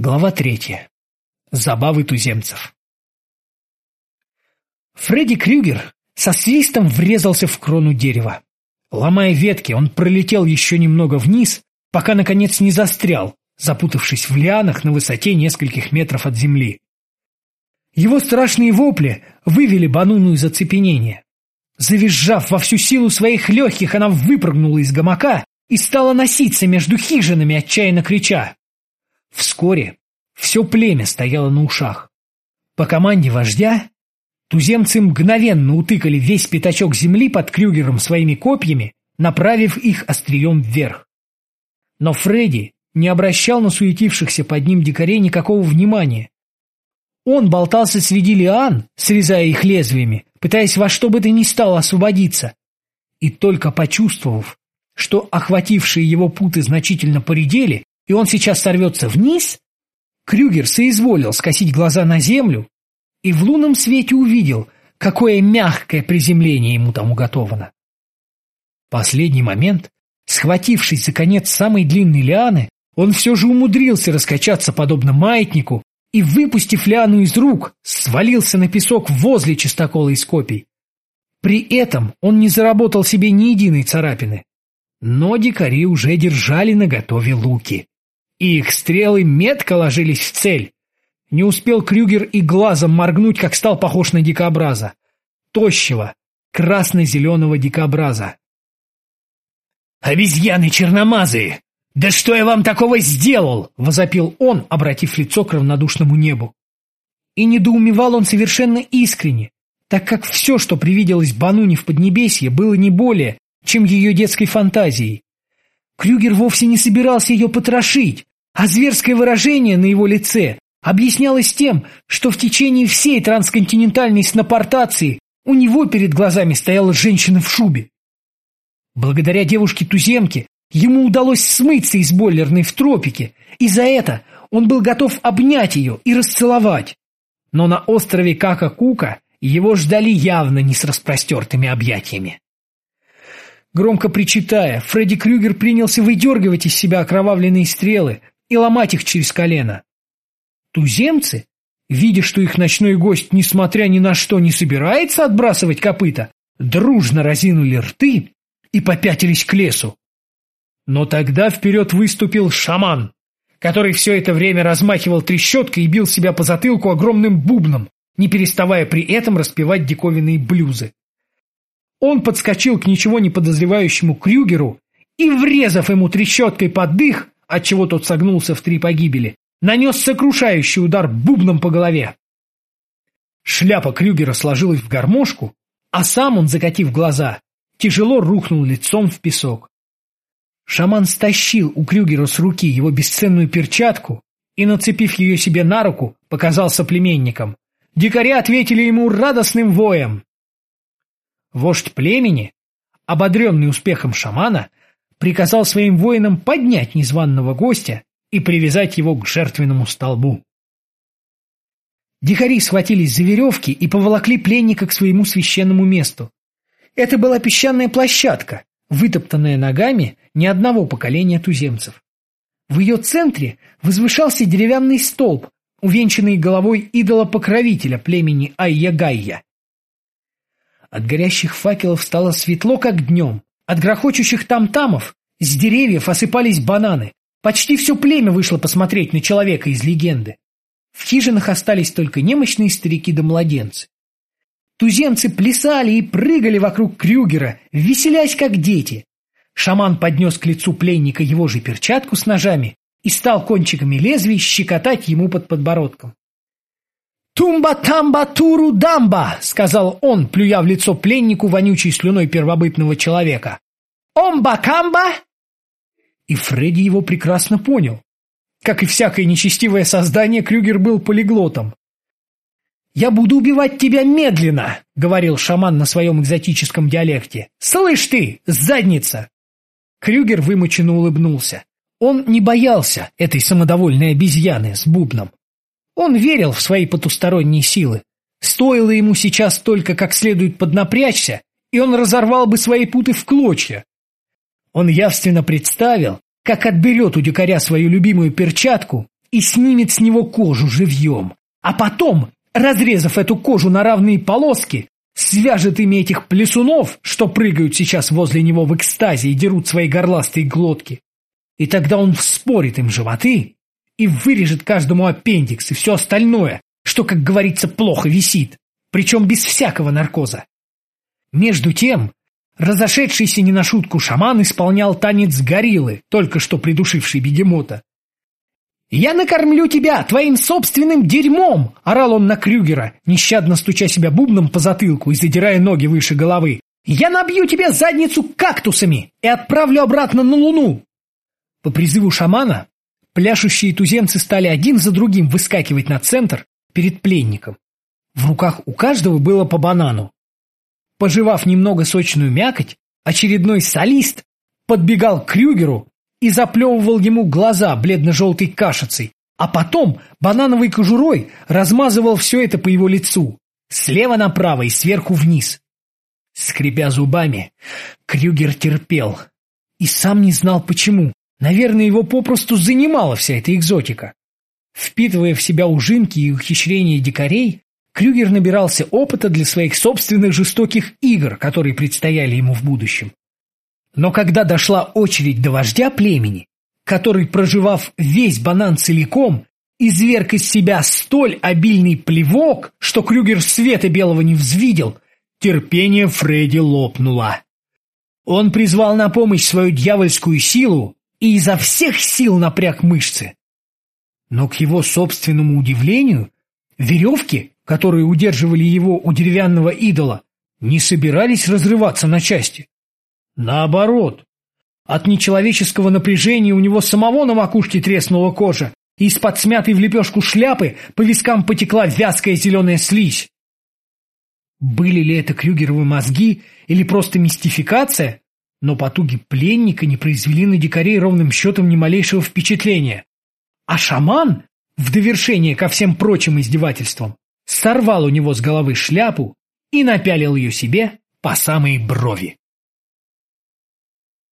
Глава третья. Забавы туземцев. Фредди Крюгер со свистом врезался в крону дерева. Ломая ветки, он пролетел еще немного вниз, пока, наконец, не застрял, запутавшись в лианах на высоте нескольких метров от земли. Его страшные вопли вывели Бануну из оцепенения. Завизжав во всю силу своих легких, она выпрыгнула из гамака и стала носиться между хижинами, отчаянно крича. Вскоре все племя стояло на ушах. По команде вождя туземцы мгновенно утыкали весь пятачок земли под Крюгером своими копьями, направив их острием вверх. Но Фредди не обращал на суетившихся под ним дикарей никакого внимания. Он болтался среди лиан, срезая их лезвиями, пытаясь во что бы то ни стало освободиться. И только почувствовав, что охватившие его путы значительно поредели, и он сейчас сорвется вниз, Крюгер соизволил скосить глаза на землю и в лунном свете увидел, какое мягкое приземление ему там уготовано. Последний момент, схватившись за конец самой длинной лианы, он все же умудрился раскачаться подобно маятнику и, выпустив лиану из рук, свалился на песок возле чистокола из копий. При этом он не заработал себе ни единой царапины. Но дикари уже держали наготове луки и их стрелы метко ложились в цель. Не успел Крюгер и глазом моргнуть, как стал похож на дикобраза. Тощего, красно-зеленого дикобраза. «Обезьяны черномазые! Да что я вам такого сделал?» — возопил он, обратив лицо к равнодушному небу. И недоумевал он совершенно искренне, так как все, что привиделось Бануне в Поднебесье, было не более, чем ее детской фантазией. Крюгер вовсе не собирался ее потрошить, а зверское выражение на его лице объяснялось тем, что в течение всей трансконтинентальной снопортации у него перед глазами стояла женщина в шубе. Благодаря девушке-туземке ему удалось смыться из бойлерной в тропике, и за это он был готов обнять ее и расцеловать. Но на острове Кака-Кука его ждали явно не с распростертыми объятиями. Громко причитая, Фредди Крюгер принялся выдергивать из себя окровавленные стрелы, и ломать их через колено. Туземцы, видя, что их ночной гость, несмотря ни на что, не собирается отбрасывать копыта, дружно разинули рты и попятились к лесу. Но тогда вперед выступил шаман, который все это время размахивал трещоткой и бил себя по затылку огромным бубном, не переставая при этом распевать диковинные блюзы. Он подскочил к ничего не подозревающему Крюгеру и, врезав ему трещоткой под дых, отчего тот согнулся в три погибели, нанес сокрушающий удар бубном по голове. Шляпа Крюгера сложилась в гармошку, а сам он, закатив глаза, тяжело рухнул лицом в песок. Шаман стащил у Крюгера с руки его бесценную перчатку и, нацепив ее себе на руку, показал соплеменникам. Дикари ответили ему радостным воем. Вождь племени, ободренный успехом шамана, приказал своим воинам поднять незваного гостя и привязать его к жертвенному столбу. Дикари схватились за веревки и поволокли пленника к своему священному месту. Это была песчаная площадка, вытоптанная ногами ни одного поколения туземцев. В ее центре возвышался деревянный столб, увенчанный головой идола-покровителя племени Айя-Гайя. От горящих факелов стало светло, как днем, от грохочущих там-тамов с деревьев осыпались бананы. Почти все племя вышло посмотреть на человека из легенды. В хижинах остались только немощные старики да младенцы. Туземцы плясали и прыгали вокруг Крюгера, веселясь как дети. Шаман поднес к лицу пленника его же перчатку с ножами и стал кончиками лезвий щекотать ему под подбородком. «Тумба-тамба-туру-дамба!» — сказал он, плюя в лицо пленнику вонючей слюной первобытного человека. «Омба-камба!» И Фредди его прекрасно понял. Как и всякое нечестивое создание, Крюгер был полиглотом. «Я буду убивать тебя медленно», — говорил шаман на своем экзотическом диалекте. «Слышь ты, задница!» Крюгер вымученно улыбнулся. Он не боялся этой самодовольной обезьяны с бубном. Он верил в свои потусторонние силы. Стоило ему сейчас только как следует поднапрячься, и он разорвал бы свои путы в клочья. Он явственно представил, как отберет у дикаря свою любимую перчатку и снимет с него кожу живьем, а потом, разрезав эту кожу на равные полоски, свяжет ими этих плесунов, что прыгают сейчас возле него в экстазе и дерут свои горластые глотки. И тогда он вспорит им животы и вырежет каждому аппендикс и все остальное, что, как говорится, плохо висит, причем без всякого наркоза. Между тем, разошедшийся не на шутку шаман исполнял танец гориллы, только что придушивший бегемота. «Я накормлю тебя твоим собственным дерьмом!» — орал он на Крюгера, нещадно стуча себя бубном по затылку и задирая ноги выше головы. «Я набью тебе задницу кактусами и отправлю обратно на Луну!» По призыву шамана пляшущие туземцы стали один за другим выскакивать на центр перед пленником. В руках у каждого было по банану. Пожевав немного сочную мякоть, очередной солист подбегал к Крюгеру и заплевывал ему глаза бледно-желтой кашицей, а потом банановой кожурой размазывал все это по его лицу, слева направо и сверху вниз. Скрипя зубами, Крюгер терпел и сам не знал почему. Наверное, его попросту занимала вся эта экзотика. Впитывая в себя ужинки и ухищрения дикарей, Крюгер набирался опыта для своих собственных жестоких игр, которые предстояли ему в будущем. Но когда дошла очередь до вождя племени, который, проживав весь банан целиком, изверг из себя столь обильный плевок, что Крюгер света белого не взвидел, терпение Фредди лопнуло. Он призвал на помощь свою дьявольскую силу и изо всех сил напряг мышцы. Но к его собственному удивлению, веревки, которые удерживали его у деревянного идола, не собирались разрываться на части. Наоборот. От нечеловеческого напряжения у него самого на макушке треснула кожа, и из-под смятой в лепешку шляпы по вискам потекла вязкая зеленая слизь. Были ли это Крюгеровы мозги или просто мистификация? Но потуги пленника не произвели на дикарей ровным счетом ни малейшего впечатления. А шаман, в довершение ко всем прочим издевательствам, сорвал у него с головы шляпу и напялил ее себе по самые брови.